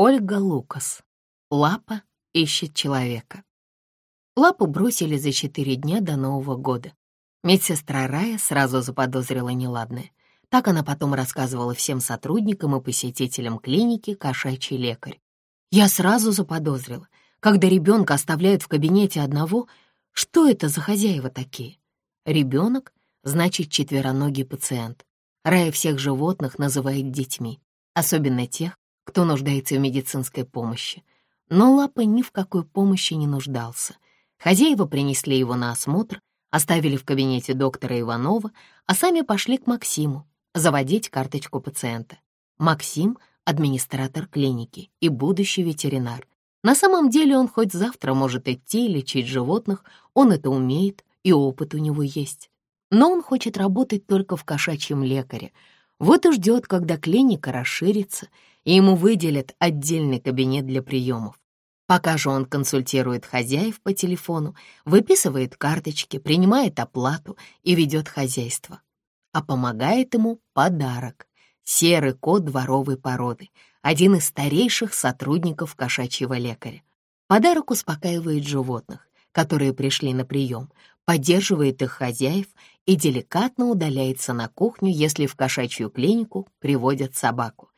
Ольга Лукас. Лапа ищет человека. Лапу бросили за четыре дня до Нового года. Медсестра Рая сразу заподозрила неладное. Так она потом рассказывала всем сотрудникам и посетителям клиники «Кошачий лекарь». Я сразу заподозрила, когда ребенка оставляют в кабинете одного, что это за хозяева такие? Ребенок значит четвероногий пациент. Рая всех животных называет детьми, особенно тех, кто нуждается в медицинской помощи. Но Лапа ни в какой помощи не нуждался. Хозяева принесли его на осмотр, оставили в кабинете доктора Иванова, а сами пошли к Максиму заводить карточку пациента. Максим — администратор клиники и будущий ветеринар. На самом деле он хоть завтра может идти и лечить животных, он это умеет, и опыт у него есть. Но он хочет работать только в кошачьем лекаре. Вот и ждет, когда клиника расширится, и ему выделят отдельный кабинет для приемов. Пока же он консультирует хозяев по телефону, выписывает карточки, принимает оплату и ведет хозяйство. А помогает ему подарок — серый кот дворовой породы, один из старейших сотрудников кошачьего лекаря. Подарок успокаивает животных, которые пришли на прием, поддерживает их хозяев и деликатно удаляется на кухню, если в кошачью клинику приводят собаку.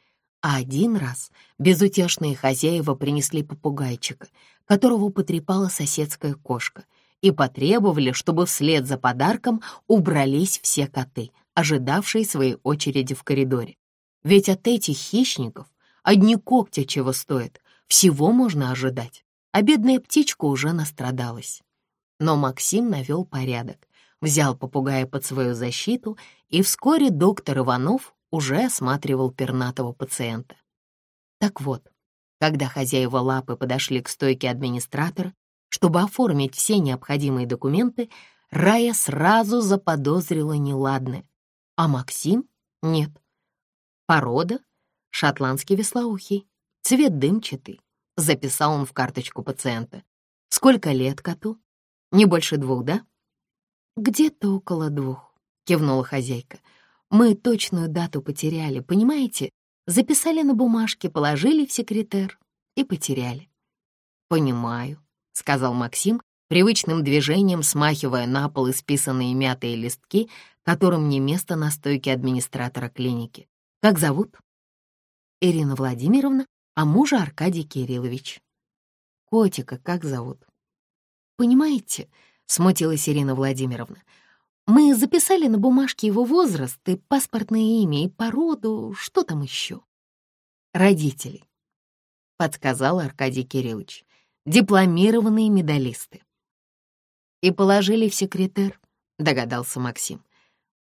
А один раз безутешные хозяева принесли попугайчика, которого потрепала соседская кошка, и потребовали, чтобы вслед за подарком убрались все коты, ожидавшие своей очереди в коридоре. Ведь от этих хищников одни когти чего стоят, всего можно ожидать, а бедная птичка уже настрадалась. Но Максим навел порядок, взял попугая под свою защиту, и вскоре доктор Иванов уже осматривал пернатого пациента. Так вот, когда хозяева лапы подошли к стойке администратора, чтобы оформить все необходимые документы, Рая сразу заподозрила неладное, а Максим — нет. Порода — шотландский веслоухий, цвет дымчатый, записал он в карточку пациента. Сколько лет коту? Не больше двух, да? Где-то около двух, кивнула хозяйка. Мы точную дату потеряли, понимаете? Записали на бумажке, положили в секретер и потеряли. «Понимаю», — сказал Максим, привычным движением смахивая на пол исписанные мятые листки, которым не место на стойке администратора клиники. «Как зовут?» «Ирина Владимировна, а мужа Аркадий Кириллович». «Котика как зовут?» «Понимаете», — смутилась Ирина Владимировна, — мы записали на бумажке его возраст и паспортное имя, и породу, что там еще. Родители, — подсказал Аркадий Кириллович, — дипломированные медалисты. И положили в секретер, — догадался Максим.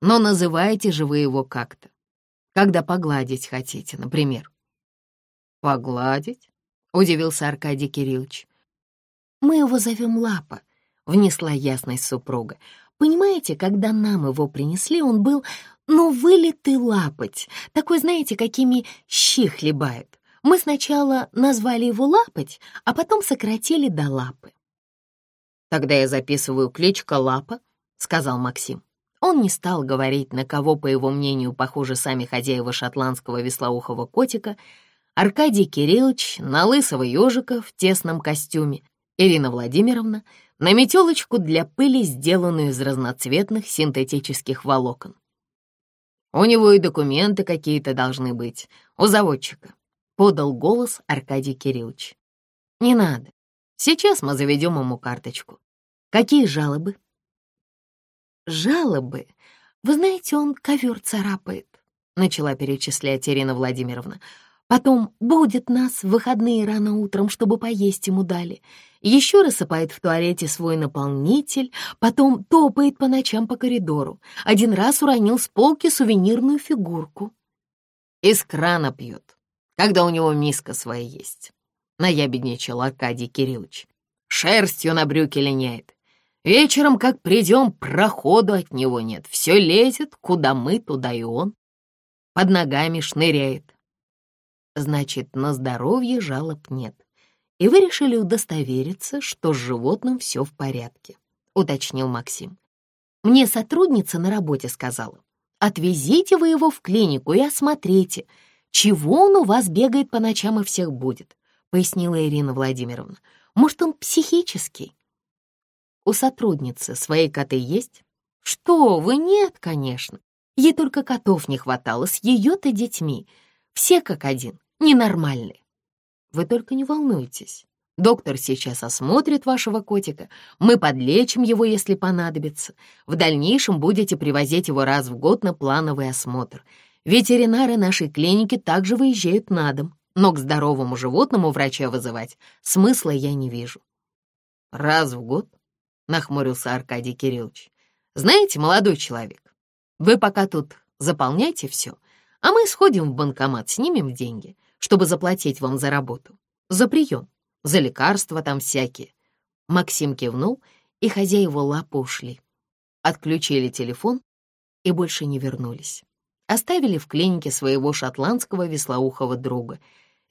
Но называйте же вы его как-то. Когда погладить хотите, например. Погладить? — удивился Аркадий Кириллович. Мы его зовем Лапа, — внесла ясность супруга. Понимаете, когда нам его принесли, он был, ну, вылитый лапоть, такой, знаете, какими щи хлебают. Мы сначала назвали его лапоть, а потом сократили до лапы. «Тогда я записываю кличка Лапа», — сказал Максим. Он не стал говорить, на кого, по его мнению, похожи сами хозяева шотландского веслоухого котика, Аркадий Кириллович на лысого ежика в тесном костюме, Ирина Владимировна на метелочку для пыли, сделанную из разноцветных синтетических волокон. У него и документы какие-то должны быть, у заводчика, подал голос Аркадий Кириллович. Не надо, сейчас мы заведем ему карточку. Какие жалобы? Жалобы? Вы знаете, он ковер царапает, начала перечислять Ирина Владимировна. Потом будет нас в выходные рано утром, чтобы поесть ему дали. Еще рассыпает в туалете свой наполнитель, потом топает по ночам по коридору. Один раз уронил с полки сувенирную фигурку. Из крана пьет, когда у него миска своя есть. Наябедничал Аркадий Кириллович. Шерстью на брюки линяет. Вечером, как придем, проходу от него нет. Все лезет, куда мы, туда и он. Под ногами шныряет значит, на здоровье жалоб нет. И вы решили удостовериться, что с животным все в порядке, уточнил Максим. Мне сотрудница на работе сказала, отвезите вы его в клинику и осмотрите. чего он у вас бегает по ночам и всех будет», — пояснила Ирина Владимировна. «Может, он психический?» «У сотрудницы свои коты есть?» «Что вы, нет, конечно. Ей только котов не хватало, с ее-то детьми. Все как один, ненормальные. Вы только не волнуйтесь. Доктор сейчас осмотрит вашего котика. Мы подлечим его, если понадобится. В дальнейшем будете привозить его раз в год на плановый осмотр. Ветеринары нашей клиники также выезжают на дом, но к здоровому животному врача вызывать смысла я не вижу. «Раз в год?» — нахмурился Аркадий Кириллович. «Знаете, молодой человек, вы пока тут заполняйте все, а мы сходим в банкомат, снимем деньги, чтобы заплатить вам за работу, за прием, за лекарства там всякие». Максим кивнул, и хозяева лапы ушли. Отключили телефон и больше не вернулись. Оставили в клинике своего шотландского веслоухого друга.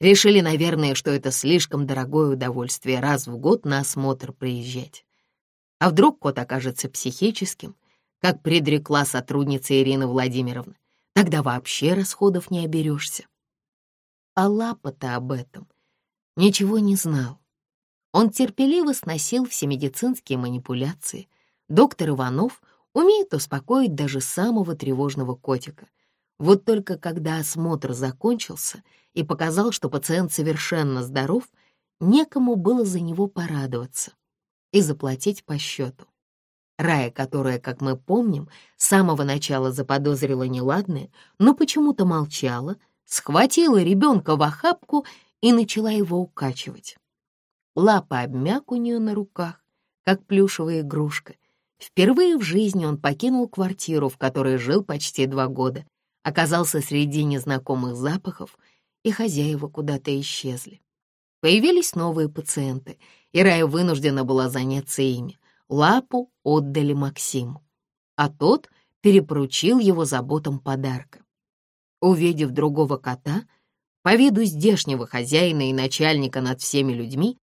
Решили, наверное, что это слишком дорогое удовольствие раз в год на осмотр приезжать. А вдруг кот окажется психическим — как предрекла сотрудница Ирина Владимировна. Тогда вообще расходов не оберешься. А Лапа-то об этом ничего не знал. Он терпеливо сносил все медицинские манипуляции. Доктор Иванов умеет успокоить даже самого тревожного котика. Вот только когда осмотр закончился и показал, что пациент совершенно здоров, некому было за него порадоваться и заплатить по счету. Рая, которая, как мы помним, с самого начала заподозрила неладное, но почему-то молчала, схватила ребенка в охапку и начала его укачивать. Лапа обмяк у нее на руках, как плюшевая игрушка. Впервые в жизни он покинул квартиру, в которой жил почти два года, оказался среди незнакомых запахов, и хозяева куда-то исчезли. Появились новые пациенты, и Рая вынуждена была заняться ими лапу отдали Максиму, а тот перепоручил его заботам подарка. Увидев другого кота, по виду здешнего хозяина и начальника над всеми людьми,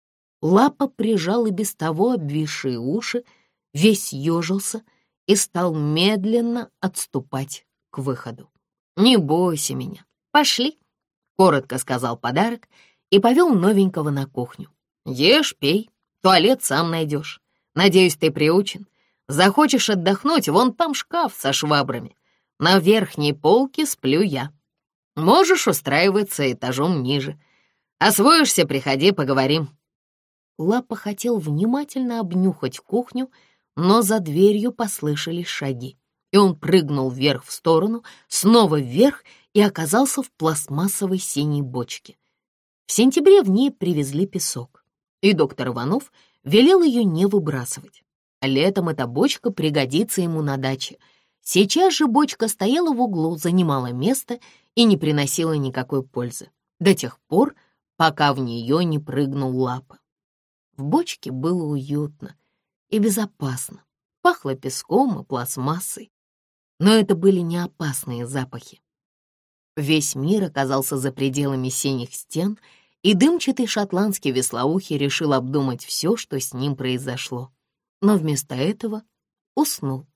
Лапа прижал и без того обвисшие уши, весь ежился и стал медленно отступать к выходу. «Не бойся меня, пошли», — коротко сказал подарок и повел новенького на кухню. «Ешь, пей, туалет сам найдешь. Надеюсь, ты приучен. Захочешь отдохнуть, вон там шкаф со швабрами. На верхней полке сплю я. Можешь устраиваться этажом ниже. Освоишься, приходи, поговорим». Лапа хотел внимательно обнюхать кухню, но за дверью послышались шаги, и он прыгнул вверх в сторону, снова вверх и оказался в пластмассовой синей бочке. В сентябре в ней привезли песок, и доктор Иванов велел ее не выбрасывать. Летом эта бочка пригодится ему на даче. Сейчас же бочка стояла в углу, занимала место и не приносила никакой пользы. До тех пор, пока в нее не прыгнул лапа. В бочке было уютно и безопасно. Пахло песком и пластмассой. Но это были не опасные запахи. Весь мир оказался за пределами синих стен — и дымчатый шотландский веслоухий решил обдумать все, что с ним произошло. Но вместо этого уснул.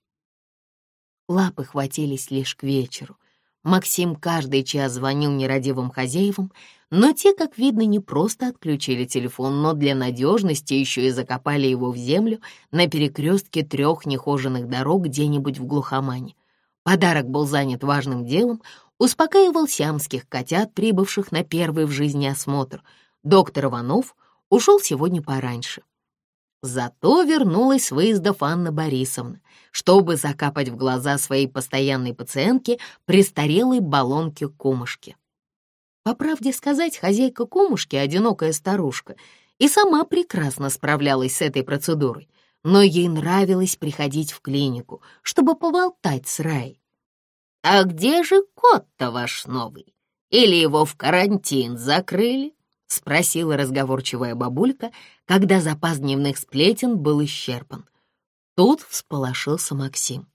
Лапы хватились лишь к вечеру. Максим каждый час звонил нерадивым хозяевам, но те, как видно, не просто отключили телефон, но для надежности еще и закопали его в землю на перекрестке трех нехоженных дорог где-нибудь в глухомане. Подарок был занят важным делом, успокаивал сиамских котят, прибывших на первый в жизни осмотр. Доктор Иванов ушел сегодня пораньше. Зато вернулась с выездов Анна Борисовна, чтобы закапать в глаза своей постоянной пациентке престарелой баллонке кумушки. По правде сказать, хозяйка кумушки, одинокая старушка, и сама прекрасно справлялась с этой процедурой, но ей нравилось приходить в клинику, чтобы поболтать с Рай. «А где же кот-то ваш новый? Или его в карантин закрыли?» — спросила разговорчивая бабулька, когда запас дневных сплетен был исчерпан. Тут всполошился Максим.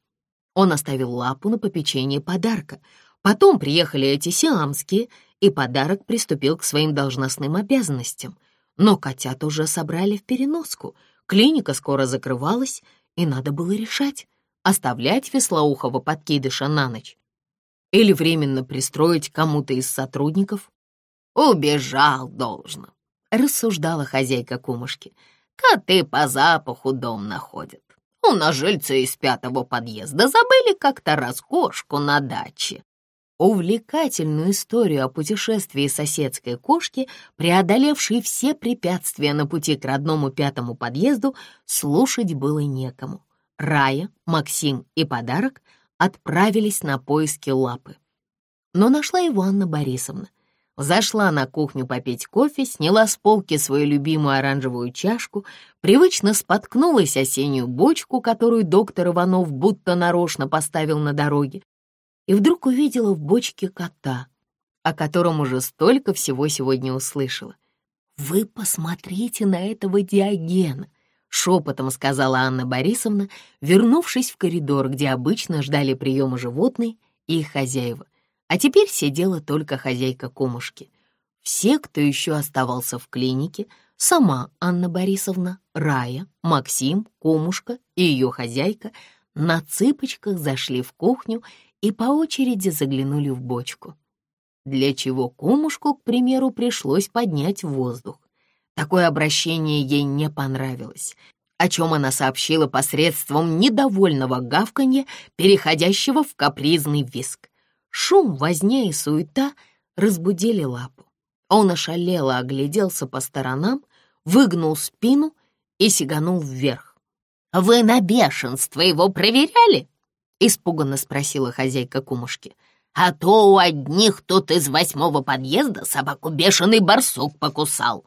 Он оставил лапу на попечение подарка. Потом приехали эти сиамские, и подарок приступил к своим должностным обязанностям. Но котят уже собрали в переноску. Клиника скоро закрывалась, и надо было решать, оставлять веслоухого подкидыша на ночь Или временно пристроить кому-то из сотрудников? «Убежал, должно», — рассуждала хозяйка кумушки. «Коты по запаху дом находят. У нас жильцы из пятого подъезда забыли как-то раз кошку на даче. Увлекательную историю о путешествии соседской кошки, преодолевшей все препятствия на пути к родному пятому подъезду, слушать было некому. Рая, Максим и Подарок отправились на поиски лапы. Но нашла его Анна Борисовна. Зашла на кухню попить кофе, сняла с полки свою любимую оранжевую чашку, привычно споткнулась осеннюю бочку, которую доктор Иванов будто нарочно поставил на дороге, и вдруг увидела в бочке кота, о котором уже столько всего сегодня услышала. «Вы посмотрите на этого Диогена!» — шепотом сказала Анна Борисовна, вернувшись в коридор, где обычно ждали приема животные и их хозяева. А теперь сидела только хозяйка кумушки. Все, кто еще оставался в клинике, сама Анна Борисовна, Рая, Максим, кумушка и ее хозяйка на цыпочках зашли в кухню и по очереди заглянули в бочку. Для чего кумушку, к примеру, пришлось поднять в воздух. Такое обращение ей не понравилось, о чем она сообщила посредством недовольного гавканья, переходящего в капризный виск. Шум, возня и суета разбудили лапу. Он ошалело огляделся по сторонам, выгнул спину и сиганул вверх. «Вы на бешенство его проверяли?» Испуганно спросила хозяйка кумушки. «А то у одних тут из восьмого подъезда собаку бешеный барсук покусал».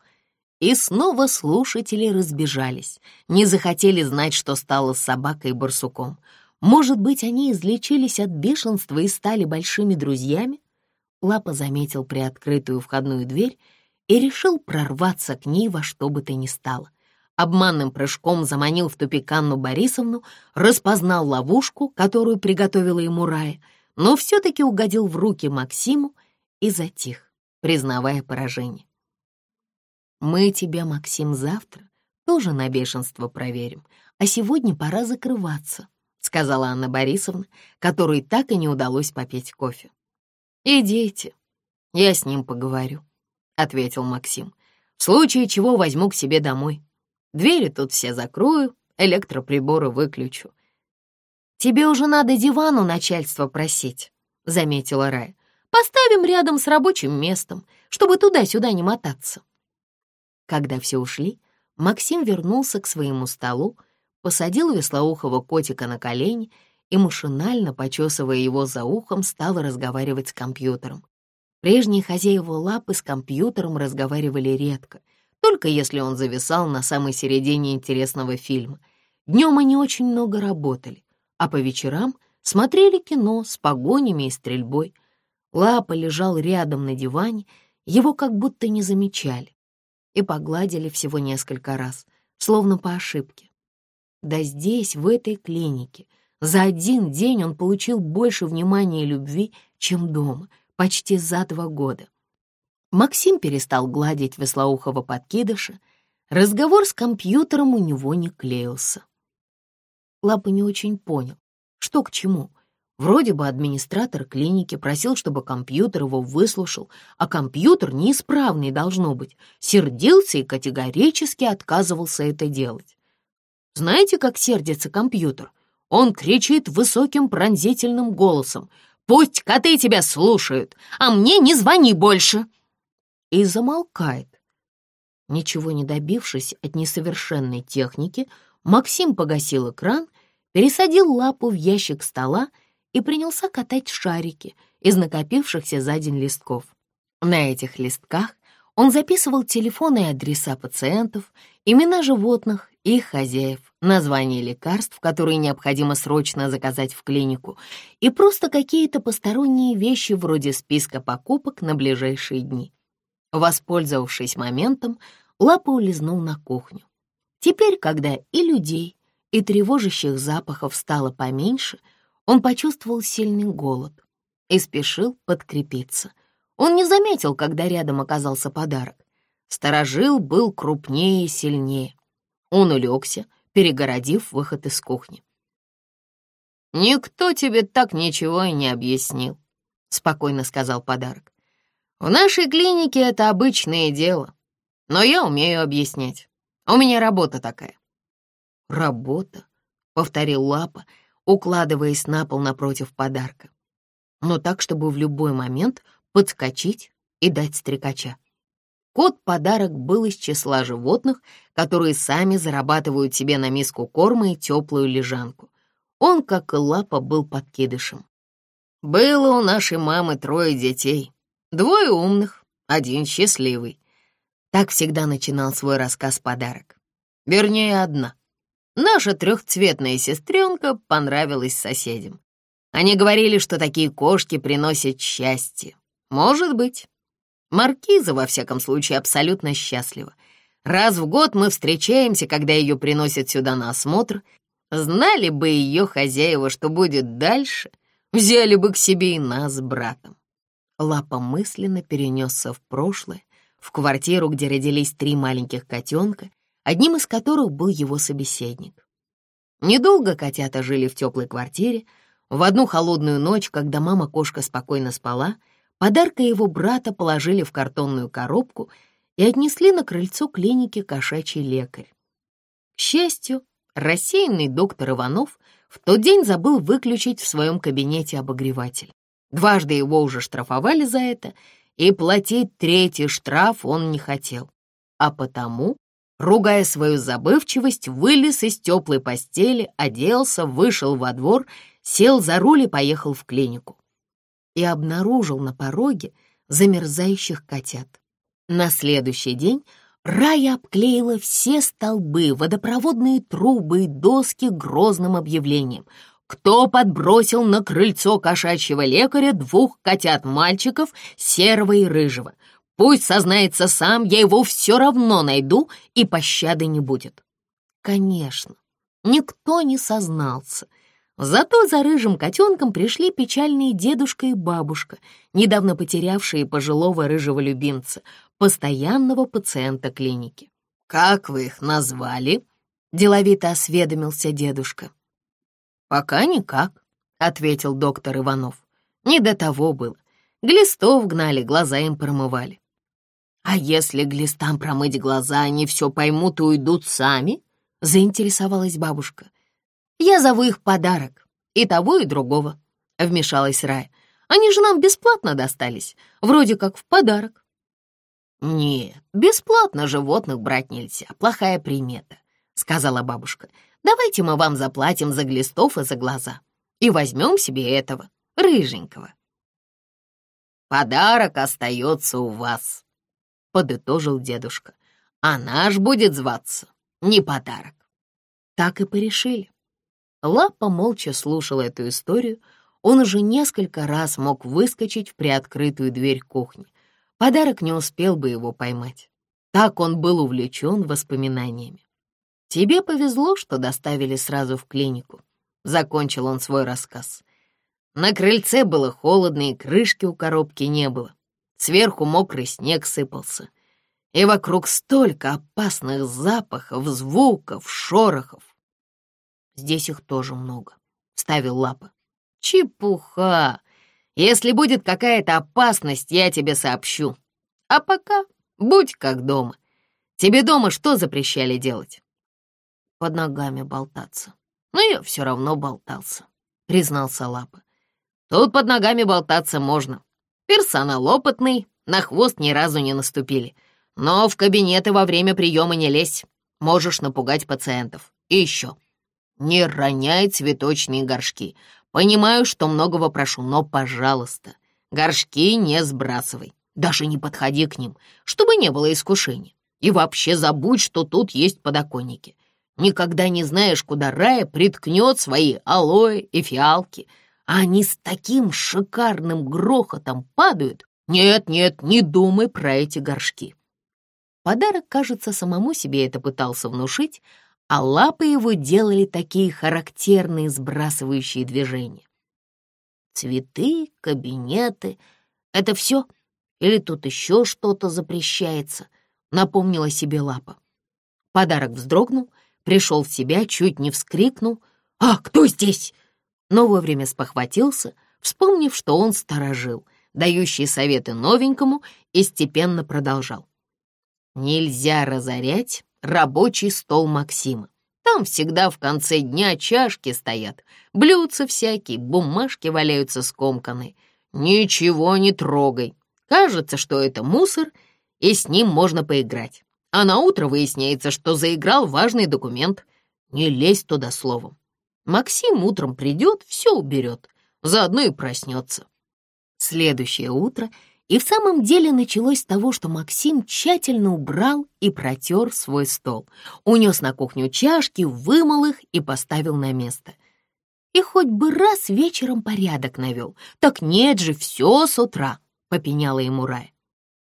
И снова слушатели разбежались, не захотели знать, что стало с собакой и барсуком. Может быть, они излечились от бешенства и стали большими друзьями? Лапа заметил приоткрытую входную дверь и решил прорваться к ней во что бы то ни стало обманным прыжком заманил в тупик Анну Борисовну, распознал ловушку, которую приготовила ему Рая, но все-таки угодил в руки Максиму и затих, признавая поражение. «Мы тебя, Максим, завтра тоже на бешенство проверим, а сегодня пора закрываться», сказала Анна Борисовна, которой так и не удалось попить кофе. «Идите, я с ним поговорю», — ответил Максим. «В случае чего возьму к себе домой. Двери тут все закрою, электроприборы выключу. «Тебе уже надо дивану начальство просить», — заметила Рая. «Поставим рядом с рабочим местом, чтобы туда-сюда не мотаться». Когда все ушли, Максим вернулся к своему столу, посадил веслоухого котика на колени и, машинально почесывая его за ухом, стал разговаривать с компьютером. Прежние хозяева лапы с компьютером разговаривали редко — только если он зависал на самой середине интересного фильма. Днем они очень много работали, а по вечерам смотрели кино с погонями и стрельбой. Лапа лежал рядом на диване, его как будто не замечали и погладили всего несколько раз, словно по ошибке. Да здесь, в этой клинике, за один день он получил больше внимания и любви, чем дома, почти за два года. Максим перестал гладить веслоухого подкидыша. Разговор с компьютером у него не клеился. Лапа не очень понял, что к чему. Вроде бы администратор клиники просил, чтобы компьютер его выслушал, а компьютер неисправный должно быть, сердился и категорически отказывался это делать. Знаете, как сердится компьютер? Он кричит высоким пронзительным голосом. «Пусть коты тебя слушают, а мне не звони больше!» и замолкает. Ничего не добившись от несовершенной техники, Максим погасил экран, пересадил лапу в ящик стола и принялся катать шарики из накопившихся за день листков. На этих листках он записывал телефоны и адреса пациентов, имена животных их хозяев, названия лекарств, которые необходимо срочно заказать в клинику, и просто какие-то посторонние вещи вроде списка покупок на ближайшие дни. Воспользовавшись моментом, Лапа улизнул на кухню. Теперь, когда и людей, и тревожащих запахов стало поменьше, он почувствовал сильный голод и спешил подкрепиться. Он не заметил, когда рядом оказался подарок. Сторожил был крупнее и сильнее. Он улегся, перегородив выход из кухни. «Никто тебе так ничего и не объяснил», — спокойно сказал подарок. «В нашей клинике это обычное дело, но я умею объяснять. У меня работа такая». «Работа?» — повторил Лапа, укладываясь на пол напротив подарка. Но так, чтобы в любой момент подскочить и дать стрекача. Кот-подарок был из числа животных, которые сами зарабатывают себе на миску корма и теплую лежанку. Он, как и Лапа, был подкидышем. Было у нашей мамы трое детей. Двое умных, один счастливый. Так всегда начинал свой рассказ подарок. Вернее, одна. Наша трехцветная сестренка понравилась соседям. Они говорили, что такие кошки приносят счастье. Может быть. Маркиза, во всяком случае, абсолютно счастлива. Раз в год мы встречаемся, когда ее приносят сюда на осмотр. Знали бы ее хозяева, что будет дальше — Взяли бы к себе и нас с братом. Лапа мысленно перенесся в прошлое, в квартиру, где родились три маленьких котенка, одним из которых был его собеседник. Недолго котята жили в теплой квартире. В одну холодную ночь, когда мама-кошка спокойно спала, подарка его брата положили в картонную коробку и отнесли на крыльцо клиники кошачий лекарь. К счастью, рассеянный доктор Иванов в тот день забыл выключить в своем кабинете обогреватель. Дважды его уже штрафовали за это, и платить третий штраф он не хотел. А потому, ругая свою забывчивость, вылез из теплой постели, оделся, вышел во двор, сел за руль и поехал в клинику. И обнаружил на пороге замерзающих котят. На следующий день Рая обклеила все столбы, водопроводные трубы и доски грозным объявлением. Кто подбросил на крыльцо кошачьего лекаря двух котят-мальчиков, серого и рыжего? Пусть сознается сам, я его все равно найду, и пощады не будет. Конечно, никто не сознался. Зато за рыжим котенком пришли печальные дедушка и бабушка, недавно потерявшие пожилого рыжего любимца — постоянного пациента клиники. «Как вы их назвали?» — деловито осведомился дедушка. «Пока никак», — ответил доктор Иванов. «Не до того было. Глистов гнали, глаза им промывали». «А если глистам промыть глаза, они все поймут и уйдут сами?» — заинтересовалась бабушка. «Я зову их подарок, и того, и другого», — вмешалась Рая. «Они же нам бесплатно достались, вроде как в подарок». «Нет, бесплатно животных брать нельзя, плохая примета», — сказала бабушка. «Давайте мы вам заплатим за глистов и за глаза и возьмем себе этого, рыженького». «Подарок остается у вас», — подытожил дедушка. «А наш будет зваться не подарок». Так и порешили. Лапа молча слушал эту историю. Он уже несколько раз мог выскочить в приоткрытую дверь кухни, Подарок не успел бы его поймать. Так он был увлечен воспоминаниями. «Тебе повезло, что доставили сразу в клинику», — закончил он свой рассказ. На крыльце было холодно, и крышки у коробки не было. Сверху мокрый снег сыпался. И вокруг столько опасных запахов, звуков, шорохов. Здесь их тоже много, — вставил Лапа. Чепуха! Если будет какая-то опасность, я тебе сообщу. А пока будь как дома. Тебе дома что запрещали делать? Под ногами болтаться. Но я все равно болтался, признался Лапа. Тут под ногами болтаться можно. Персонал опытный, на хвост ни разу не наступили. Но в кабинеты во время приема не лезь. Можешь напугать пациентов. И еще. Не роняй цветочные горшки. Понимаю, что многого прошу, но, пожалуйста, горшки не сбрасывай. Даже не подходи к ним, чтобы не было искушений. И вообще забудь, что тут есть подоконники. Никогда не знаешь, куда Рая приткнет свои алоэ и фиалки. А они с таким шикарным грохотом падают. Нет, нет, не думай про эти горшки. Подарок, кажется, самому себе это пытался внушить, а лапы его делали такие характерные сбрасывающие движения. Цветы, кабинеты — это все? Или тут еще что-то запрещается? Напомнила себе лапа. Подарок вздрогнул, пришел в себя, чуть не вскрикнул. «А, кто здесь?» Но вовремя спохватился, вспомнив, что он сторожил, дающий советы новенькому, и степенно продолжал. Нельзя разорять рабочий стол Максима. Там всегда в конце дня чашки стоят, блюдца всякие, бумажки валяются скомканные. Ничего не трогай. Кажется, что это мусор, и с ним можно поиграть. А на утро выясняется, что заиграл важный документ. Не лезь туда словом. Максим утром придет, все уберет, заодно и проснется. Следующее утро и в самом деле началось с того, что Максим тщательно убрал и протер свой стол, унес на кухню чашки, вымыл их и поставил на место. И хоть бы раз вечером порядок навел, так нет же, все с утра, — попеняла ему Рая.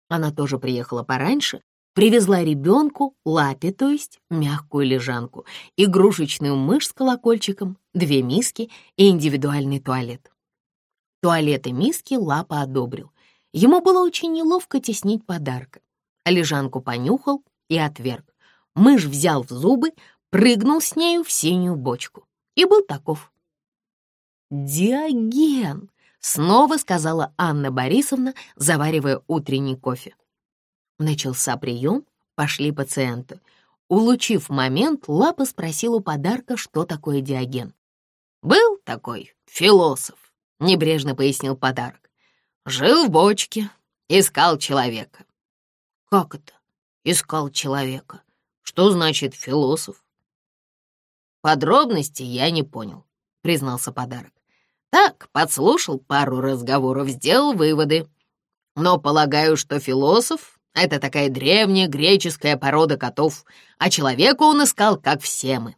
Она тоже приехала пораньше, привезла ребенку, лапе, то есть, мягкую лежанку, игрушечную мышь с колокольчиком, две миски и индивидуальный туалет. Туалет и миски лапа одобрил. Ему было очень неловко теснить подарка. Лежанку понюхал и отверг. Мышь взял в зубы, прыгнул с нею в синюю бочку. И был таков. «Диоген!» — снова сказала Анна Борисовна, заваривая утренний кофе. Начался прием, пошли пациенты. Улучив момент, Лапа спросил у подарка, что такое Диоген. «Был такой философ», — небрежно пояснил подарок. Жил в бочке, искал человека. Как это? Искал человека. Что значит философ? Подробности я не понял, признался подарок. Так, подслушал пару разговоров, сделал выводы. Но полагаю, что философ — это такая древняя греческая порода котов, а человека он искал, как все мы.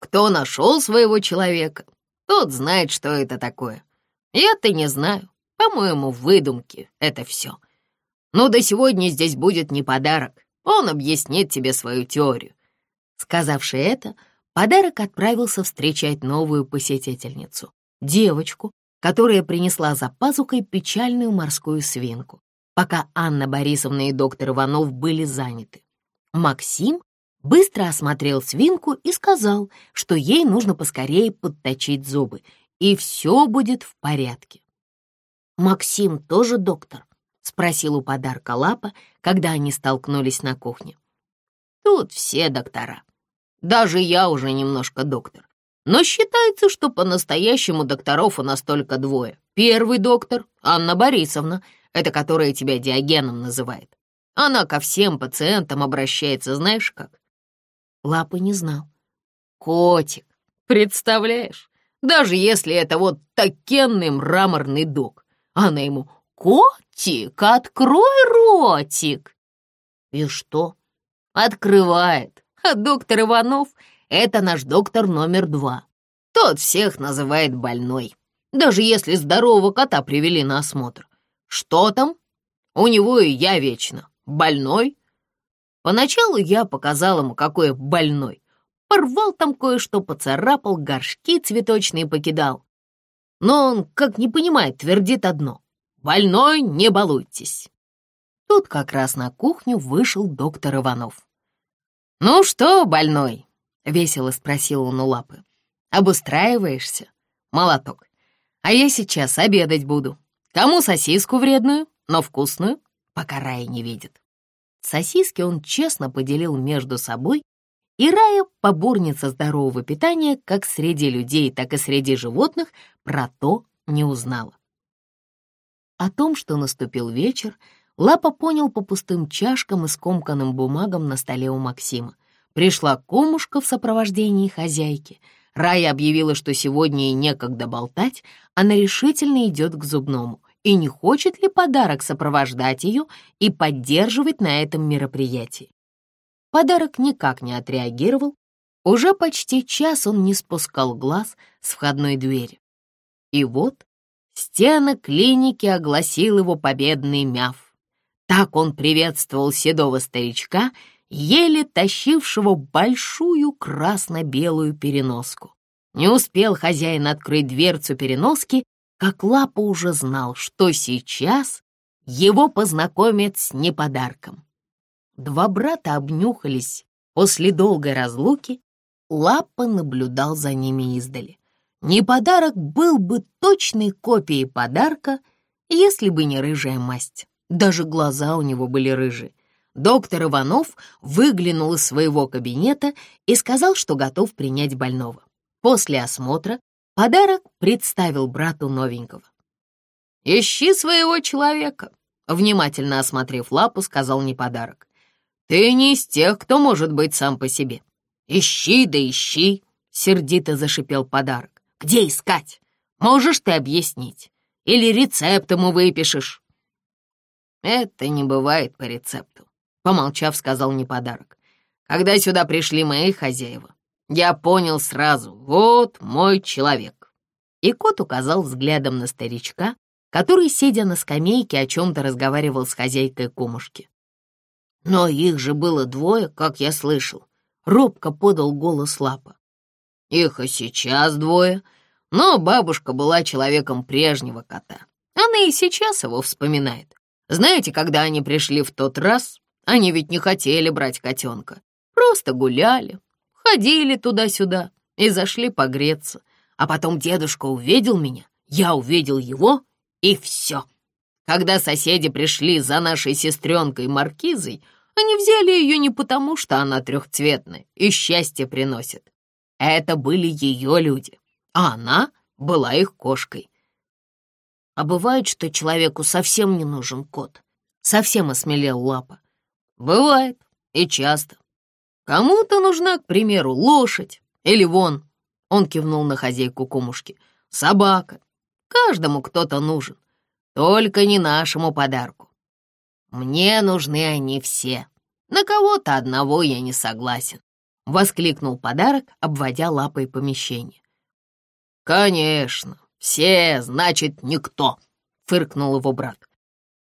Кто нашел своего человека, тот знает, что это такое. Я-то не знаю. По-моему, выдумки — это все. Но до сегодня здесь будет не подарок. Он объяснит тебе свою теорию. Сказавши это, подарок отправился встречать новую посетительницу, девочку, которая принесла за пазухой печальную морскую свинку, пока Анна Борисовна и доктор Иванов были заняты. Максим быстро осмотрел свинку и сказал, что ей нужно поскорее подточить зубы, и все будет в порядке. «Максим тоже доктор?» — спросил у подарка Лапа, когда они столкнулись на кухне. «Тут все доктора. Даже я уже немножко доктор. Но считается, что по-настоящему докторов у нас только двое. Первый доктор — Анна Борисовна, это которая тебя Диогеном называет. Она ко всем пациентам обращается, знаешь как?» Лапа не знал. «Котик, представляешь? Даже если это вот такенный мраморный док, она ему «Котик, открой ротик!» И что? Открывает. А доктор Иванов — это наш доктор номер два. Тот всех называет больной. Даже если здорового кота привели на осмотр. Что там? У него и я вечно. Больной? Поначалу я показал ему, какой больной. Порвал там кое-что, поцарапал, горшки цветочные покидал. Но он, как не понимает, твердит одно. «Больной, не балуйтесь!» Тут как раз на кухню вышел доктор Иванов. «Ну что, больной?» — весело спросил он у лапы. «Обустраиваешься? Молоток. А я сейчас обедать буду. Кому сосиску вредную, но вкусную, пока Рая не видит». Сосиски он честно поделил между собой и Рая, поборница здорового питания, как среди людей, так и среди животных, про то не узнала. О том, что наступил вечер, Лапа понял по пустым чашкам и скомканным бумагам на столе у Максима. Пришла комушка в сопровождении хозяйки. Рая объявила, что сегодня ей некогда болтать, она решительно идет к зубному и не хочет ли подарок сопровождать ее и поддерживать на этом мероприятии. Подарок никак не отреагировал. Уже почти час он не спускал глаз с входной двери. И вот стены клиники огласил его победный мяв. Так он приветствовал седого старичка, еле тащившего большую красно-белую переноску. Не успел хозяин открыть дверцу переноски, как Лапа уже знал, что сейчас его познакомят с неподарком. Два брата обнюхались после долгой разлуки. Лапа наблюдал за ними издали. Не подарок был бы точной копией подарка, если бы не рыжая масть. Даже глаза у него были рыжие. Доктор Иванов выглянул из своего кабинета и сказал, что готов принять больного. После осмотра подарок представил брату новенького. «Ищи своего человека», — внимательно осмотрев лапу, сказал неподарок. «Ты не из тех, кто может быть сам по себе. Ищи да ищи», — сердито зашипел подарок. «Где искать? Можешь ты объяснить? Или рецепт ему выпишешь?» «Это не бывает по рецепту», — помолчав, сказал неподарок. «Когда сюда пришли мои хозяева, я понял сразу, вот мой человек». И кот указал взглядом на старичка, который, сидя на скамейке, о чем-то разговаривал с хозяйкой кумушки. «Но их же было двое, как я слышал», — робко подал голос Лапа. «Их и сейчас двое, но бабушка была человеком прежнего кота. Она и сейчас его вспоминает. Знаете, когда они пришли в тот раз, они ведь не хотели брать котенка. Просто гуляли, ходили туда-сюда и зашли погреться. А потом дедушка увидел меня, я увидел его, и все. Когда соседи пришли за нашей сестренкой Маркизой, они взяли ее не потому, что она трехцветная и счастье приносит. Это были ее люди, а она была их кошкой. А бывает, что человеку совсем не нужен кот. Совсем осмелел Лапа. Бывает, и часто. Кому-то нужна, к примеру, лошадь или вон, он кивнул на хозяйку кумушки, собака Каждому кто-то нужен, только не нашему подарку. Мне нужны они все. На кого-то одного я не согласен. Воскликнул подарок, обводя лапой помещение. Конечно, все, значит, никто, фыркнул его брат.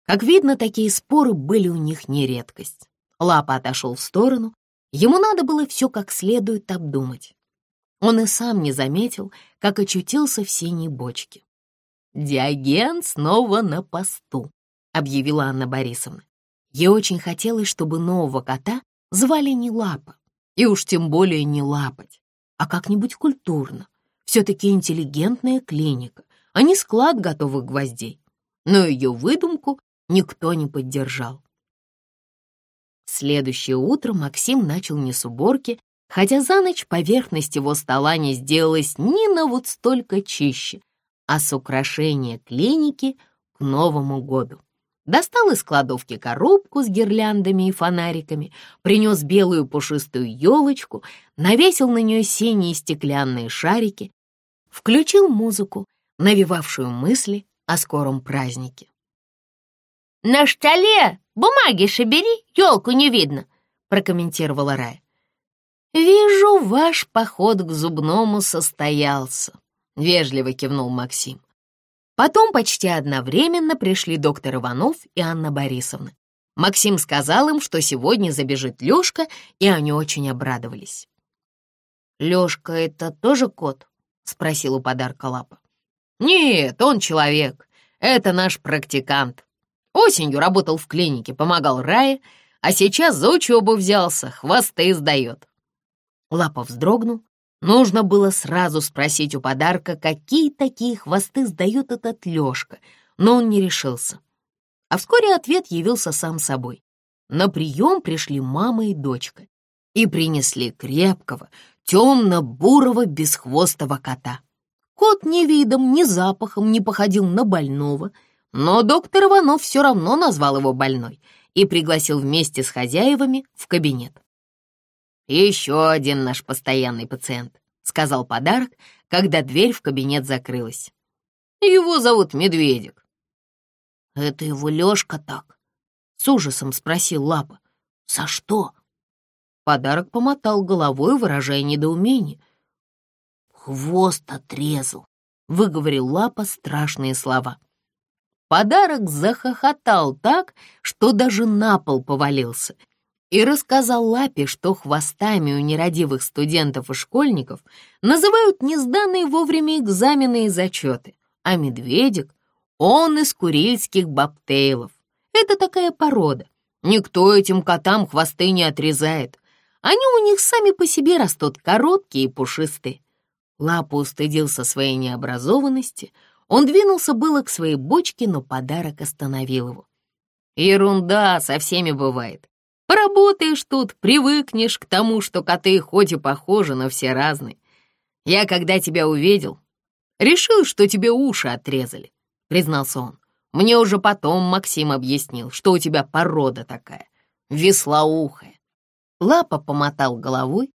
Как видно, такие споры были у них не редкость. Лапа отошел в сторону, ему надо было все как следует обдумать. Он и сам не заметил, как очутился в синей бочке. «Диоген снова на посту», — объявила Анна Борисовна. Ей очень хотелось, чтобы нового кота звали не Лапа, и уж тем более не Лапать, а как-нибудь культурно. Все-таки интеллигентная клиника, а не склад готовых гвоздей. Но ее выдумку никто не поддержал. Следующее утро Максим начал не с уборки, хотя за ночь поверхность его стола не сделалась ни на вот столько чище, а с украшения клиники к Новому году. Достал из кладовки коробку с гирляндами и фонариками, принес белую пушистую елочку, навесил на нее синие стеклянные шарики, включил музыку, навевавшую мысли о скором празднике. «На столе бумаги шибери, елку не видно», — прокомментировала Рая. «Вижу, ваш поход к зубному состоялся», — вежливо кивнул Максим. Потом почти одновременно пришли доктор Иванов и Анна Борисовна. Максим сказал им, что сегодня забежит Лёшка, и они очень обрадовались. «Лёшка — это тоже кот?» — спросил у подарка Лапа. «Нет, он человек. Это наш практикант. Осенью работал в клинике, помогал Рае, а сейчас за учебу взялся, хвосты издает». Лапа вздрогнул, Нужно было сразу спросить у подарка, какие такие хвосты сдает этот Лёшка, но он не решился. А вскоре ответ явился сам собой. На прием пришли мама и дочка и принесли крепкого, темно-бурого, бесхвостого кота. Кот ни видом, ни запахом не походил на больного, но доктор Иванов все равно назвал его больной и пригласил вместе с хозяевами в кабинет. «Еще один наш постоянный пациент», — сказал подарок, когда дверь в кабинет закрылась. «Его зовут Медведик». «Это его Лёшка так?» — с ужасом спросил Лапа. «За что?» Подарок помотал головой, выражая недоумение. «Хвост отрезал», — выговорил Лапа страшные слова. Подарок захохотал так, что даже на пол повалился — и рассказал Лапе, что хвостами у нерадивых студентов и школьников называют несданные вовремя экзамены и зачеты, а медведик — он из курильских бобтейлов. Это такая порода. Никто этим котам хвосты не отрезает. Они у них сами по себе растут короткие и пушистые. Лапа устыдился своей необразованности. Он двинулся было к своей бочке, но подарок остановил его. «Ерунда, со всеми бывает. Поработаешь тут, привыкнешь к тому, что коты хоть и похожи, но все разные. Я, когда тебя увидел, решил, что тебе уши отрезали», — признался он. «Мне уже потом Максим объяснил, что у тебя порода такая, веслоухая». Лапа помотал головой,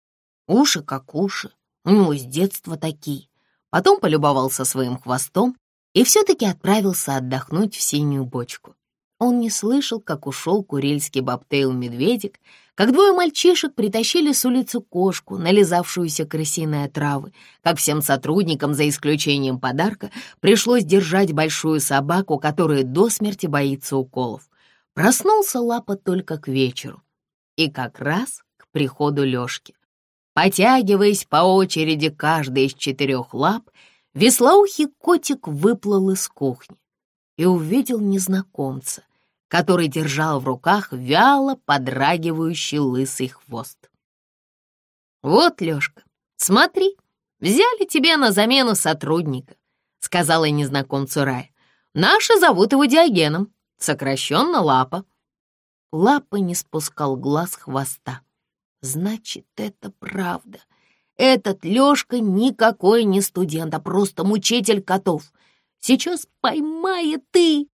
уши как уши, у него с детства такие. Потом полюбовался своим хвостом и все-таки отправился отдохнуть в синюю бочку. Он не слышал, как ушел курильский бобтейл-медведик, как двое мальчишек притащили с улицы кошку, нализавшуюся крысиной травы, как всем сотрудникам, за исключением подарка, пришлось держать большую собаку, которая до смерти боится уколов. Проснулся Лапа только к вечеру и как раз к приходу Лёшки. Потягиваясь по очереди каждый из четырех лап, веслоухий котик выплыл из кухни и увидел незнакомца, который держал в руках вяло подрагивающий лысый хвост. «Вот, Лёшка, смотри, взяли тебе на замену сотрудника», сказала незнакомцу Рая. «Наши зовут его Диогеном, сокращенно Лапа». Лапа не спускал глаз хвоста. Значит, это правда. Этот Лёшка никакой не студент, а просто мучитель котов. Сейчас поймает ты.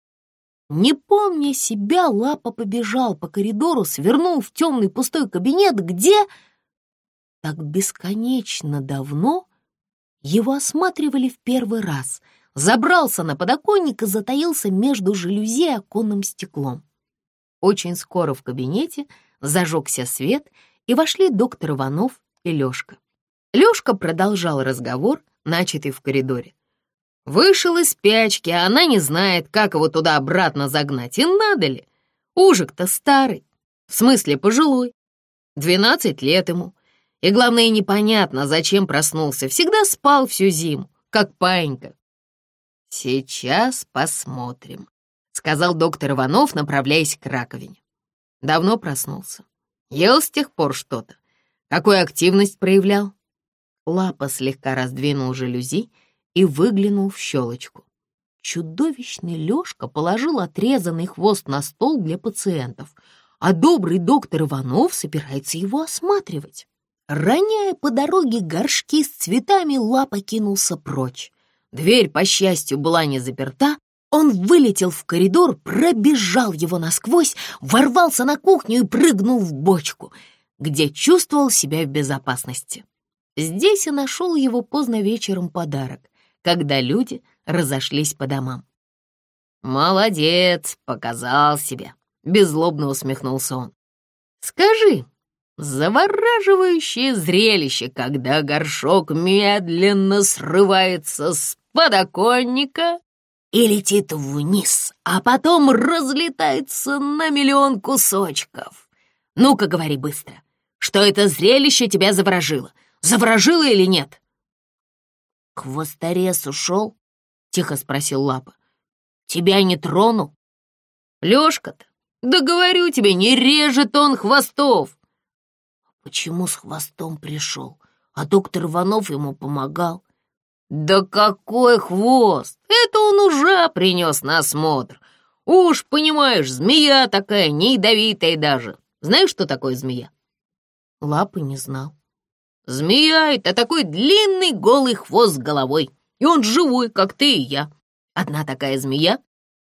Не помня себя, Лапа побежал по коридору, свернул в темный пустой кабинет, где... Так бесконечно давно его осматривали в первый раз. Забрался на подоконник и затаился между жалюзи и оконным стеклом. Очень скоро в кабинете зажегся свет — и вошли доктор Иванов и Лёшка. Лёшка продолжал разговор, начатый в коридоре. Вышел из спячки, а она не знает, как его туда обратно загнать, и надо ли. Ужик-то старый, в смысле пожилой. Двенадцать лет ему. И главное, непонятно, зачем проснулся. Всегда спал всю зиму, как паинька. «Сейчас посмотрим», — сказал доктор Иванов, направляясь к раковине. Давно проснулся. Ел с тех пор что-то? Какую активность проявлял?» Лапа слегка раздвинул жалюзи и выглянул в щелочку. Чудовищный Лёшка положил отрезанный хвост на стол для пациентов, а добрый доктор Иванов собирается его осматривать. Роняя по дороге горшки с цветами, Лапа кинулся прочь. Дверь, по счастью, была не заперта, он вылетел в коридор, пробежал его насквозь, ворвался на кухню и прыгнул в бочку, где чувствовал себя в безопасности. Здесь и нашел его поздно вечером подарок, когда люди разошлись по домам. «Молодец, показал себя», — беззлобно усмехнулся он. «Скажи, завораживающее зрелище, когда горшок медленно срывается с подоконника и летит вниз, а потом разлетается на миллион кусочков. Ну-ка, говори быстро, что это зрелище тебя заворожило? Заворожило или нет?» «Хвосторез ушел?» — тихо спросил Лапа. «Тебя не тронул?» «Лёшка-то, да говорю тебе, не режет он хвостов!» «Почему с хвостом пришел? А доктор Иванов ему помогал. «Да какой хвост! Это он уже принес на осмотр. Уж, понимаешь, змея такая, не ядовитая даже. Знаешь, что такое змея?» Лапы не знал. «Змея — это такой длинный голый хвост с головой, и он живой, как ты и я. Одна такая змея,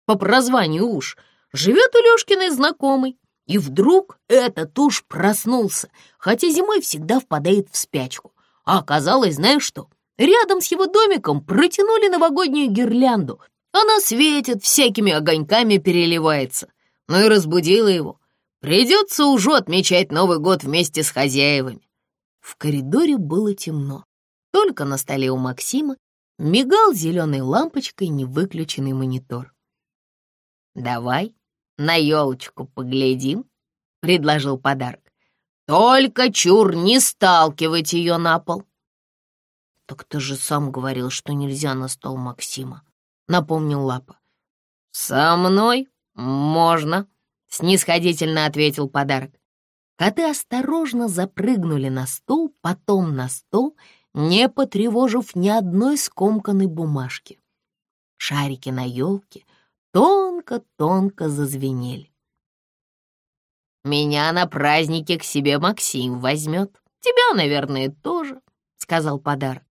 по прозванию уж, живет у Лёшкиной знакомой, и вдруг этот уж проснулся, хотя зимой всегда впадает в спячку. А оказалось, знаешь что, Рядом с его домиком протянули новогоднюю гирлянду. Она светит, всякими огоньками переливается. Ну и разбудила его. Придется уже отмечать Новый год вместе с хозяевами. В коридоре было темно. Только на столе у Максима мигал зеленой лампочкой невыключенный монитор. «Давай на елочку поглядим», — предложил подарок. «Только чур не сталкивать ее на пол». «Так ты же сам говорил, что нельзя на стол Максима», — напомнил Лапа. «Со мной можно», — снисходительно ответил подарок. Коты осторожно запрыгнули на стол, потом на стол, не потревожив ни одной скомканной бумажки. Шарики на елке тонко-тонко зазвенели. «Меня на празднике к себе Максим возьмет. Тебя, наверное, тоже», — сказал подарок.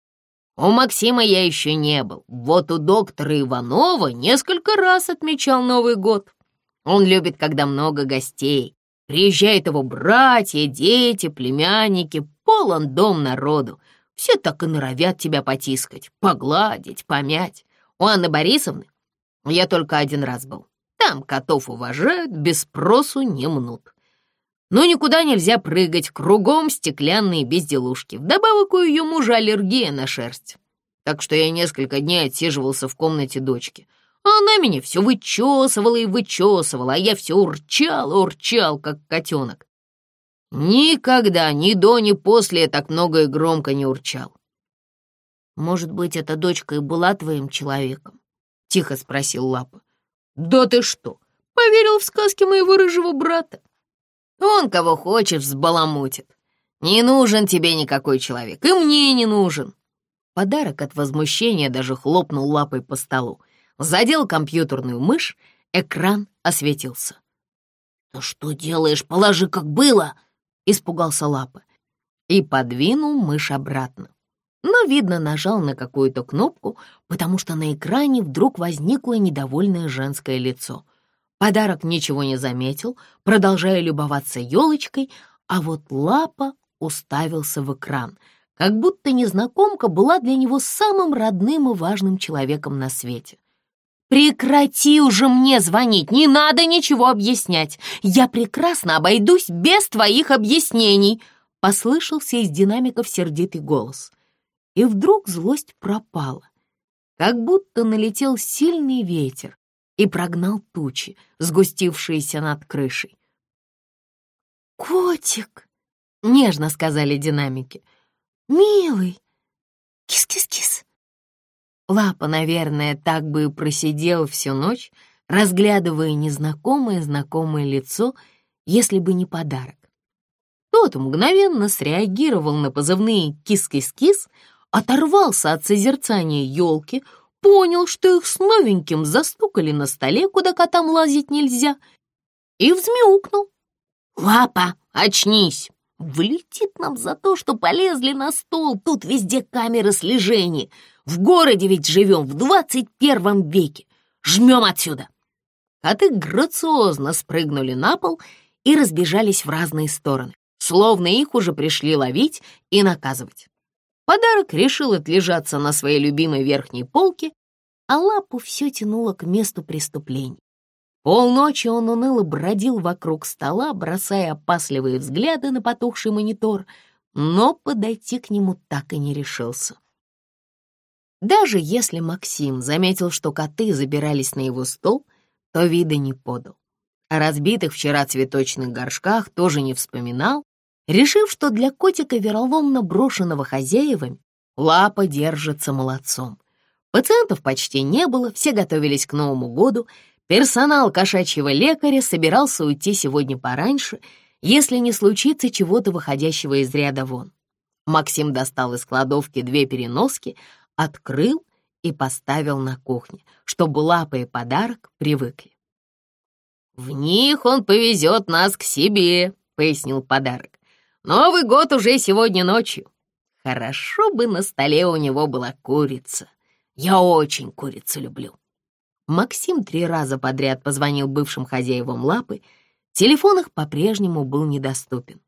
«У Максима я еще не был. Вот у доктора Иванова несколько раз отмечал Новый год. Он любит, когда много гостей. Приезжают его братья, дети, племянники, полон дом народу. Все так и норовят тебя потискать, погладить, помять. У Анны Борисовны я только один раз был. Там котов уважают, без спросу не мнут. Но никуда нельзя прыгать, кругом стеклянные безделушки. Вдобавок у ее мужа аллергия на шерсть. Так что я несколько дней отсиживался в комнате дочки. Она меня все вычесывала и вычесывала, а я все урчал, урчал, как котенок. Никогда ни до, ни после я так много и громко не урчал. «Может быть, эта дочка и была твоим человеком?» — тихо спросил Лапа. «Да ты что, поверил в сказки моего рыжего брата? Он кого хочешь взбаламутит. Не нужен тебе никакой человек, и мне не нужен». Подарок от возмущения даже хлопнул лапой по столу. Задел компьютерную мышь, экран осветился. «Ну что делаешь? Положи, как было!» — испугался Лапа и подвинул мышь обратно. Но, видно, нажал на какую-то кнопку, потому что на экране вдруг возникло недовольное женское лицо. Подарок ничего не заметил, продолжая любоваться елочкой, а вот Лапа уставился в экран, как будто незнакомка была для него самым родным и важным человеком на свете. «Прекрати уже мне звонить, не надо ничего объяснять. Я прекрасно обойдусь без твоих объяснений», — послышался из динамиков сердитый голос. И вдруг злость пропала, как будто налетел сильный ветер и прогнал тучи, сгустившиеся над крышей. «Котик!» — нежно сказали динамики. «Милый! Кис-кис-кис!» Лапа, наверное, так бы и просидел всю ночь, разглядывая незнакомое-знакомое лицо, если бы не подарок. Тот мгновенно среагировал на позывные «кис-кис-кис», оторвался от созерцания елки, понял, что их с новеньким застукали на столе, куда котам лазить нельзя, и взмяукнул. «Лапа, очнись! Влетит нам за то, что полезли на стол, тут везде камеры слежения!» В городе ведь живем в двадцать первом веке. Жмем отсюда!» Коты грациозно спрыгнули на пол и разбежались в разные стороны, словно их уже пришли ловить и наказывать. Подарок решил отлежаться на своей любимой верхней полке, а лапу все тянуло к месту преступления. Полночи он уныло бродил вокруг стола, бросая опасливые взгляды на потухший монитор, но подойти к нему так и не решился. Даже если Максим заметил, что коты забирались на его стол, то вида не подал. О разбитых вчера цветочных горшках тоже не вспоминал, решив, что для котика, вероломно брошенного хозяевами, лапа держится молодцом. Пациентов почти не было, все готовились к Новому году, персонал кошачьего лекаря собирался уйти сегодня пораньше, если не случится чего-то выходящего из ряда вон. Максим достал из кладовки две переноски, открыл и поставил на кухне, чтобы лапа и подарок привыкли. «В них он повезет нас к себе», — пояснил подарок. «Новый год уже сегодня ночью. Хорошо бы на столе у него была курица. Я очень курицу люблю». Максим три раза подряд позвонил бывшим хозяевам лапы. Телефон их по-прежнему был недоступен.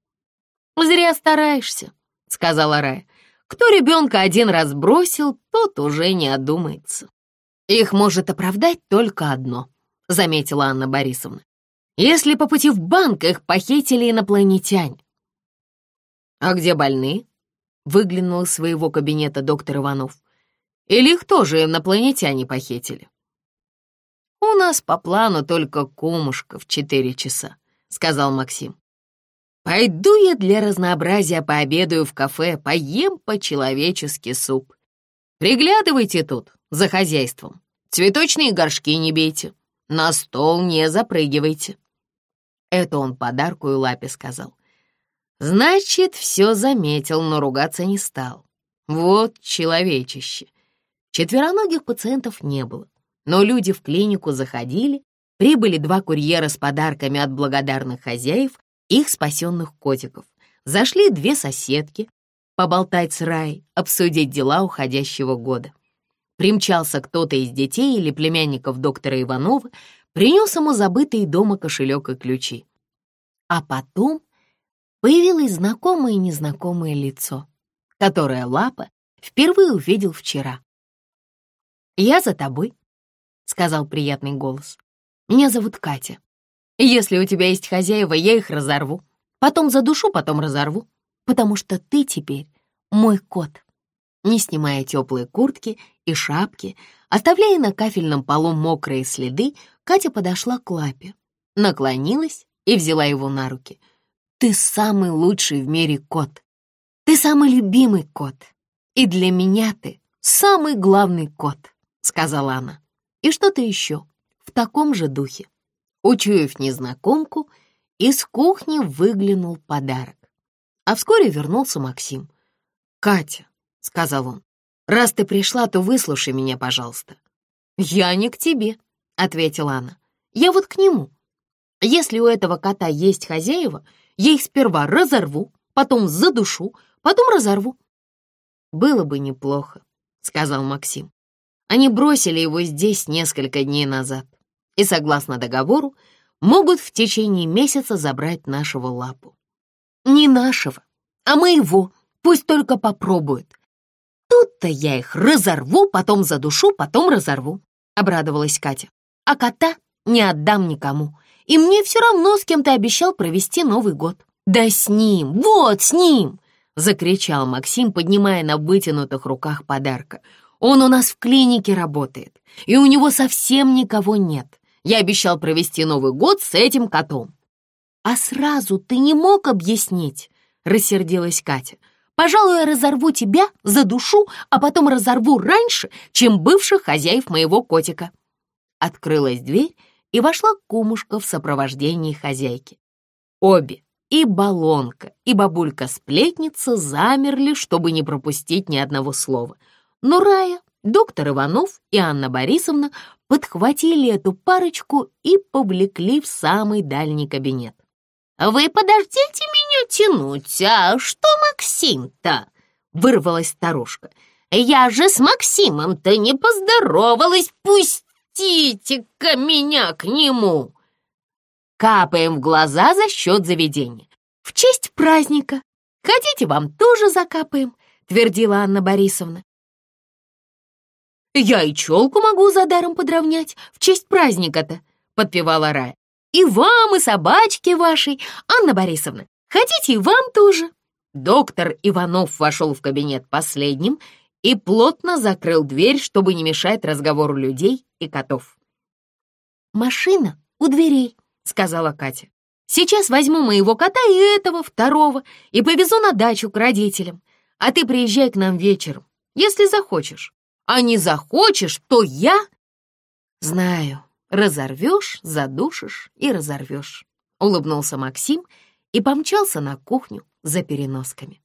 «Зря стараешься», — сказала Рая. Кто ребенка один раз бросил, тот уже не одумается. Их может оправдать только одно, заметила Анна Борисовна. Если по пути в банк их похитили инопланетяне. А где больные? Выглянул из своего кабинета доктор Иванов. Или их тоже инопланетяне похитили? У нас по плану только кумушка в четыре часа, сказал Максим. Пойду я для разнообразия пообедаю в кафе, поем по-человечески суп. Приглядывайте тут за хозяйством. Цветочные горшки не бейте, на стол не запрыгивайте. Это он подарку и лапе сказал. Значит, все заметил, но ругаться не стал. Вот человечище. Четвероногих пациентов не было, но люди в клинику заходили, прибыли два курьера с подарками от благодарных хозяев, их спасенных котиков. Зашли две соседки, поболтать с Рай, обсудить дела уходящего года. Примчался кто-то из детей или племянников доктора Иванова, принес ему забытые дома кошелек и ключи. А потом появилось знакомое и незнакомое лицо, которое Лапа впервые увидел вчера. «Я за тобой», — сказал приятный голос. «Меня зовут Катя. Если у тебя есть хозяева, я их разорву. Потом задушу, потом разорву, потому что ты теперь мой кот». Не снимая теплые куртки и шапки, оставляя на кафельном полу мокрые следы, Катя подошла к Лапе, наклонилась и взяла его на руки. «Ты самый лучший в мире кот. Ты самый любимый кот. И для меня ты самый главный кот», — сказала она. «И что-то еще в таком же духе». Учуяв незнакомку, из кухни выглянул подарок. А вскоре вернулся Максим. «Катя», — сказал он, — «раз ты пришла, то выслушай меня, пожалуйста». «Я не к тебе», — ответила она. «Я вот к нему. Если у этого кота есть хозяева, я их сперва разорву, потом задушу, потом разорву». «Было бы неплохо», — сказал Максим. Они бросили его здесь несколько дней назад и, согласно договору, могут в течение месяца забрать нашего лапу. Не нашего, а моего, пусть только попробуют. Тут-то я их разорву, потом задушу, потом разорву, — обрадовалась Катя. А кота не отдам никому, и мне все равно с кем то обещал провести Новый год. Да с ним, вот с ним, — закричал Максим, поднимая на вытянутых руках подарка. Он у нас в клинике работает, и у него совсем никого нет. Я обещал провести Новый год с этим котом». «А сразу ты не мог объяснить?» — рассердилась Катя. «Пожалуй, я разорву тебя за душу, а потом разорву раньше, чем бывших хозяев моего котика». Открылась дверь, и вошла кумушка в сопровождении хозяйки. Обе, и балонка, и бабулька-сплетница замерли, чтобы не пропустить ни одного слова. Но Рая, доктор Иванов и Анна Борисовна подхватили эту парочку и повлекли в самый дальний кабинет. «Вы подождите меня тянуть, а что Максим-то?» — вырвалась старушка. «Я же с Максимом-то не поздоровалась, пустите-ка меня к нему!» «Капаем в глаза за счет заведения. В честь праздника. Хотите, вам тоже закапаем?» — твердила Анна Борисовна. «Я и челку могу за даром подровнять в честь праздника-то», — подпевала Рая. «И вам, и собачке вашей, Анна Борисовна, хотите и вам тоже?» Доктор Иванов вошел в кабинет последним и плотно закрыл дверь, чтобы не мешать разговору людей и котов. «Машина у дверей», — сказала Катя. «Сейчас возьму моего кота и этого, второго, и повезу на дачу к родителям. А ты приезжай к нам вечером, если захочешь а не захочешь, то я...» «Знаю, разорвешь, задушишь и разорвешь», — улыбнулся Максим и помчался на кухню за переносками.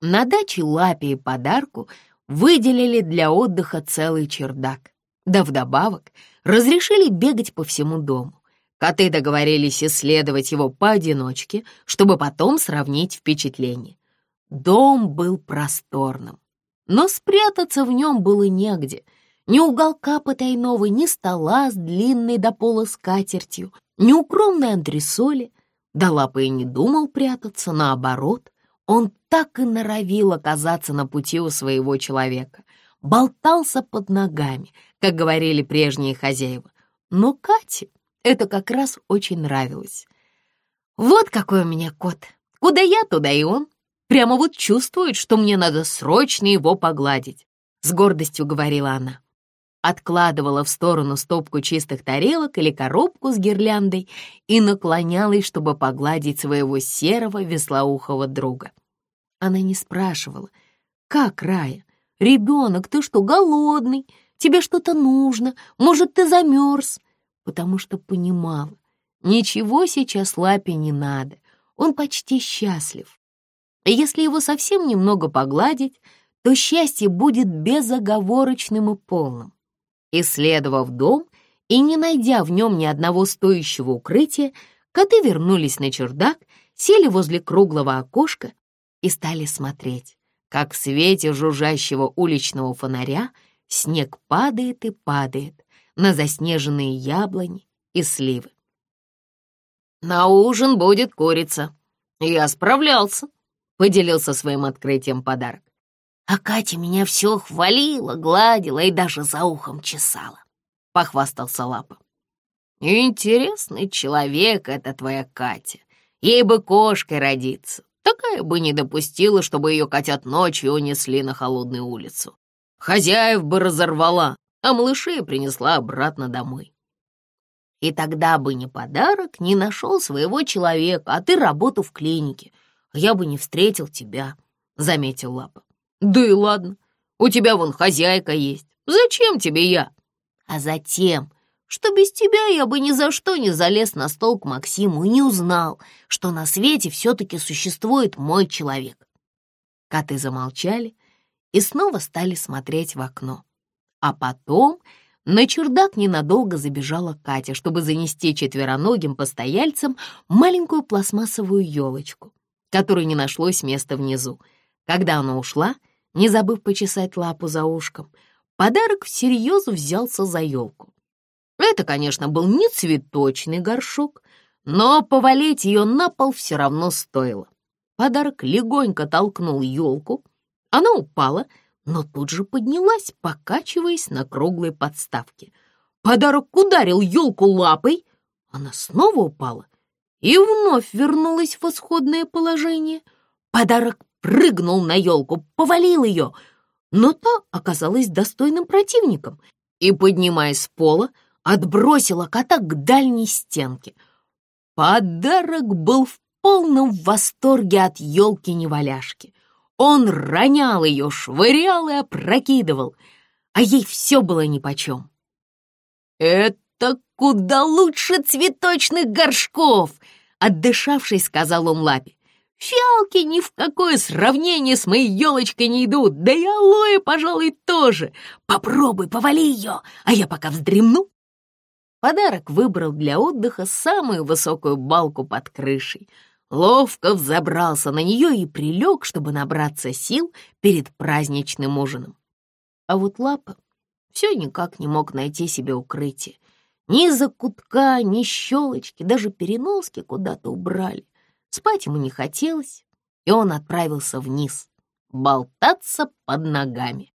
На даче Лапе и подарку выделили для отдыха целый чердак. Да вдобавок разрешили бегать по всему дому. Коты договорились исследовать его поодиночке, чтобы потом сравнить впечатление. Дом был просторным, но спрятаться в нем было негде. Ни уголка потайного, ни стола с длинной до пола скатертью, ни укромной антресоли. Да лапа и не думал прятаться, наоборот. Он так и норовил оказаться на пути у своего человека. Болтался под ногами, как говорили прежние хозяева. Но Кате это как раз очень нравилось. «Вот какой у меня кот! Куда я, туда и он!» Прямо вот чувствует, что мне надо срочно его погладить», — с гордостью говорила она. Откладывала в сторону стопку чистых тарелок или коробку с гирляндой и наклонялась, чтобы погладить своего серого веслоухого друга. Она не спрашивала, «Как, Рая? Ребенок, ты что, голодный? Тебе что-то нужно? Может, ты замерз?» Потому что понимала, ничего сейчас Лапе не надо, он почти счастлив. И если его совсем немного погладить, то счастье будет безоговорочным и полным. Исследовав дом и не найдя в нем ни одного стоящего укрытия, коты вернулись на чердак, сели возле круглого окошка и стали смотреть, как в свете жужжащего уличного фонаря снег падает и падает на заснеженные яблони и сливы. «На ужин будет курица. Я справлялся», — поделился своим открытием подарок. «А Катя меня все хвалила, гладила и даже за ухом чесала», — похвастался Лапа. «Интересный человек это твоя Катя. Ей бы кошкой родиться. Такая бы не допустила, чтобы ее котят ночью унесли на холодную улицу. Хозяев бы разорвала, а малышей принесла обратно домой. И тогда бы ни подарок, не нашел своего человека, а ты работу в клинике. Я бы не встретил тебя, — заметил Лапа. Да и ладно, у тебя вон хозяйка есть. Зачем тебе я? А затем, что без тебя я бы ни за что не залез на стол к Максиму и не узнал, что на свете все-таки существует мой человек. Коты замолчали и снова стали смотреть в окно. А потом на чердак ненадолго забежала Катя, чтобы занести четвероногим постояльцам маленькую пластмассовую елочку, которой не нашлось места внизу. Когда она ушла, не забыв почесать лапу за ушком, подарок всерьез взялся за елку. Это, конечно, был не цветочный горшок, но повалить ее на пол все равно стоило. Подарок легонько толкнул елку, она упала — но тут же поднялась, покачиваясь на круглой подставке. Подарок ударил елку лапой, она снова упала и вновь вернулась в исходное положение. Подарок прыгнул на елку, повалил ее, но та оказалась достойным противником и, поднимаясь с пола, отбросила кота к дальней стенке. Подарок был в полном восторге от елки-неваляшки. Он ронял ее, швырял и опрокидывал, а ей все было нипочем. «Это куда лучше цветочных горшков!» Отдышавшись, сказал он Лапе. «Фиалки ни в какое сравнение с моей елочкой не идут, да и алоэ, пожалуй, тоже. Попробуй, повали ее, а я пока вздремну». Подарок выбрал для отдыха самую высокую балку под крышей — ловко взобрался на нее и прилег, чтобы набраться сил перед праздничным ужином. А вот Лапа все никак не мог найти себе укрытие. Ни закутка, ни щелочки, даже переноски куда-то убрали. Спать ему не хотелось, и он отправился вниз, болтаться под ногами.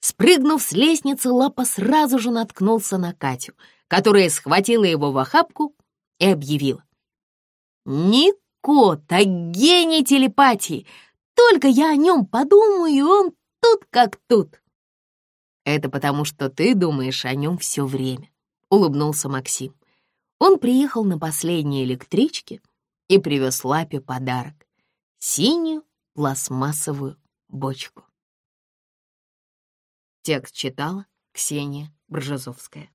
Спрыгнув с лестницы, Лапа сразу же наткнулся на Катю, которая схватила его в охапку и объявила. «Ник кот, а гений телепатии. Только я о нем подумаю, и он тут как тут. Это потому, что ты думаешь о нем все время, улыбнулся Максим. Он приехал на последней электричке и привез Лапе подарок — синюю пластмассовую бочку. Текст читала Ксения Бржазовская.